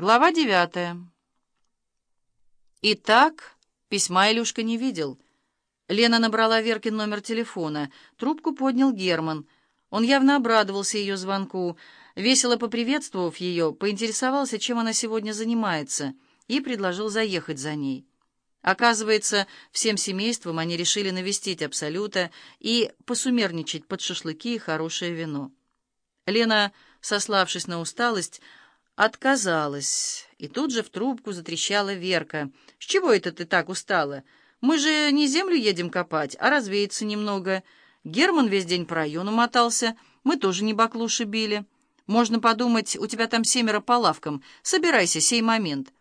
Глава девятая. Итак, письма Илюшка не видел. Лена набрала Веркин номер телефона. Трубку поднял Герман. Он явно обрадовался ее звонку. Весело поприветствовав ее, поинтересовался, чем она сегодня занимается, и предложил заехать за ней. Оказывается, всем семейством они решили навестить Абсолюта и посумерничать под шашлыки и хорошее вино. Лена, сославшись на усталость, отказалась, и тут же в трубку затрещала Верка. «С чего это ты так устала? Мы же не землю едем копать, а развеяться немного. Герман весь день по району мотался, мы тоже не баклуши били. Можно подумать, у тебя там семеро по лавкам. Собирайся, сей момент».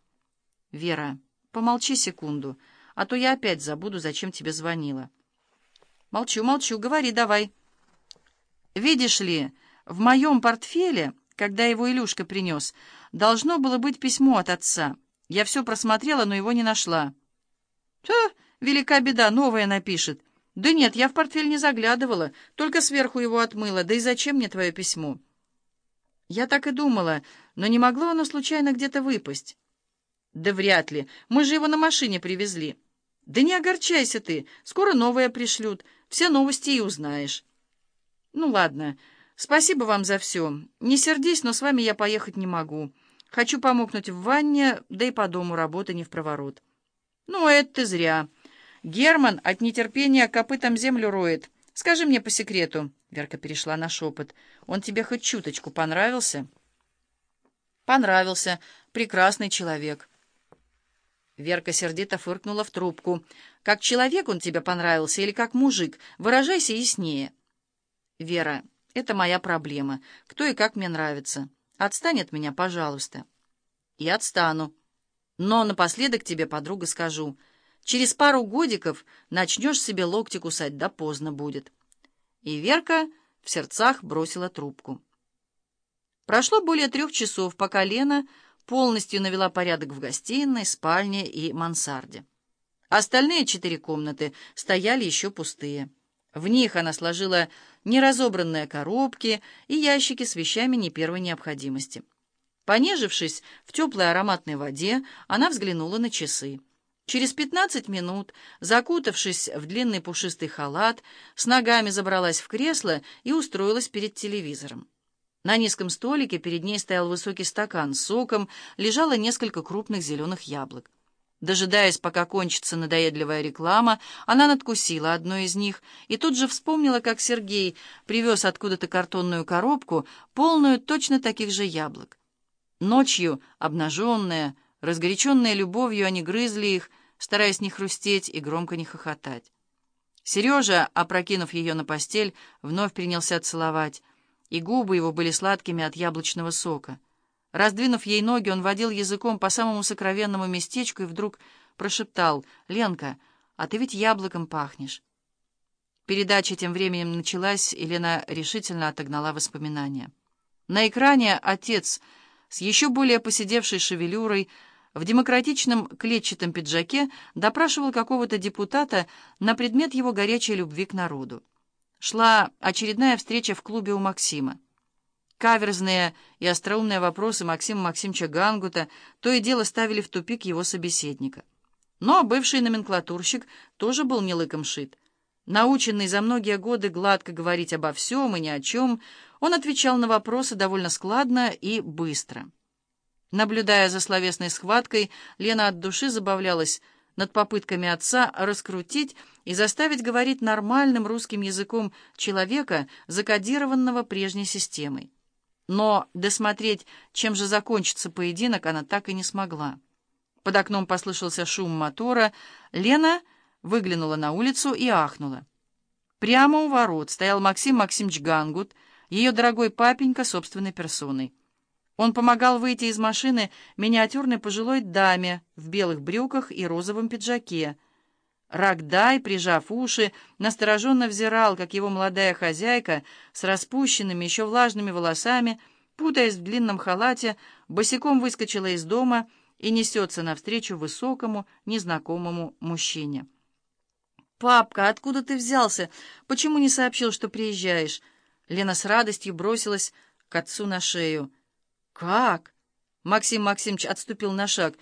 «Вера, помолчи секунду, а то я опять забуду, зачем тебе звонила». «Молчу, молчу, говори давай». «Видишь ли, в моем портфеле...» когда его Илюшка принес. Должно было быть письмо от отца. Я все просмотрела, но его не нашла. Ха, велика беда, новое напишет. Да нет, я в портфель не заглядывала, только сверху его отмыла. Да и зачем мне твое письмо? Я так и думала, но не могло оно случайно где-то выпасть. Да вряд ли. Мы же его на машине привезли. Да не огорчайся ты, скоро новое пришлют. Все новости и узнаешь. Ну ладно, «Спасибо вам за все. Не сердись, но с вами я поехать не могу. Хочу помокнуть в ванне, да и по дому работы не в проворот». «Ну, это ты зря. Герман от нетерпения копытом землю роет. Скажи мне по секрету». Верка перешла на шепот. «Он тебе хоть чуточку понравился?» «Понравился. Прекрасный человек». Верка сердито фыркнула в трубку. «Как человек он тебе понравился или как мужик? Выражайся яснее». «Вера...» Это моя проблема. Кто и как мне нравится. Отстань от меня, пожалуйста. И отстану. Но напоследок тебе, подруга, скажу. Через пару годиков начнешь себе локти кусать, да поздно будет. И Верка в сердцах бросила трубку. Прошло более трех часов, пока Лена полностью навела порядок в гостиной, спальне и мансарде. Остальные четыре комнаты стояли еще пустые. В них она сложила неразобранные коробки и ящики с вещами не первой необходимости. Понежившись в теплой ароматной воде, она взглянула на часы. Через пятнадцать минут, закутавшись в длинный пушистый халат, с ногами забралась в кресло и устроилась перед телевизором. На низком столике перед ней стоял высокий стакан с соком, лежало несколько крупных зеленых яблок. Дожидаясь, пока кончится надоедливая реклама, она надкусила одну из них и тут же вспомнила, как Сергей привез откуда-то картонную коробку, полную точно таких же яблок. Ночью, обнаженные, разгоряченные любовью, они грызли их, стараясь не хрустеть и громко не хохотать. Сережа, опрокинув ее на постель, вновь принялся целовать, и губы его были сладкими от яблочного сока. Раздвинув ей ноги, он водил языком по самому сокровенному местечку и вдруг прошептал, «Ленка, а ты ведь яблоком пахнешь». Передача тем временем началась, и Лена решительно отогнала воспоминания. На экране отец с еще более посидевшей шевелюрой в демократичном клетчатом пиджаке допрашивал какого-то депутата на предмет его горячей любви к народу. Шла очередная встреча в клубе у Максима. Каверзные и остроумные вопросы Максима Максимовича Гангута то и дело ставили в тупик его собеседника. Но бывший номенклатурщик тоже был не лыком шит. Наученный за многие годы гладко говорить обо всем и ни о чем, он отвечал на вопросы довольно складно и быстро. Наблюдая за словесной схваткой, Лена от души забавлялась над попытками отца раскрутить и заставить говорить нормальным русским языком человека, закодированного прежней системой. Но досмотреть, чем же закончится поединок, она так и не смогла. Под окном послышался шум мотора. Лена выглянула на улицу и ахнула. Прямо у ворот стоял Максим Максимович Гангут, ее дорогой папенька собственной персоной. Он помогал выйти из машины миниатюрной пожилой даме в белых брюках и розовом пиджаке — Рогдай, прижав уши, настороженно взирал, как его молодая хозяйка с распущенными, еще влажными волосами, путаясь в длинном халате, босиком выскочила из дома и несется навстречу высокому, незнакомому мужчине. «Папка, откуда ты взялся? Почему не сообщил, что приезжаешь?» Лена с радостью бросилась к отцу на шею. «Как? Максим Максимович отступил на шаг.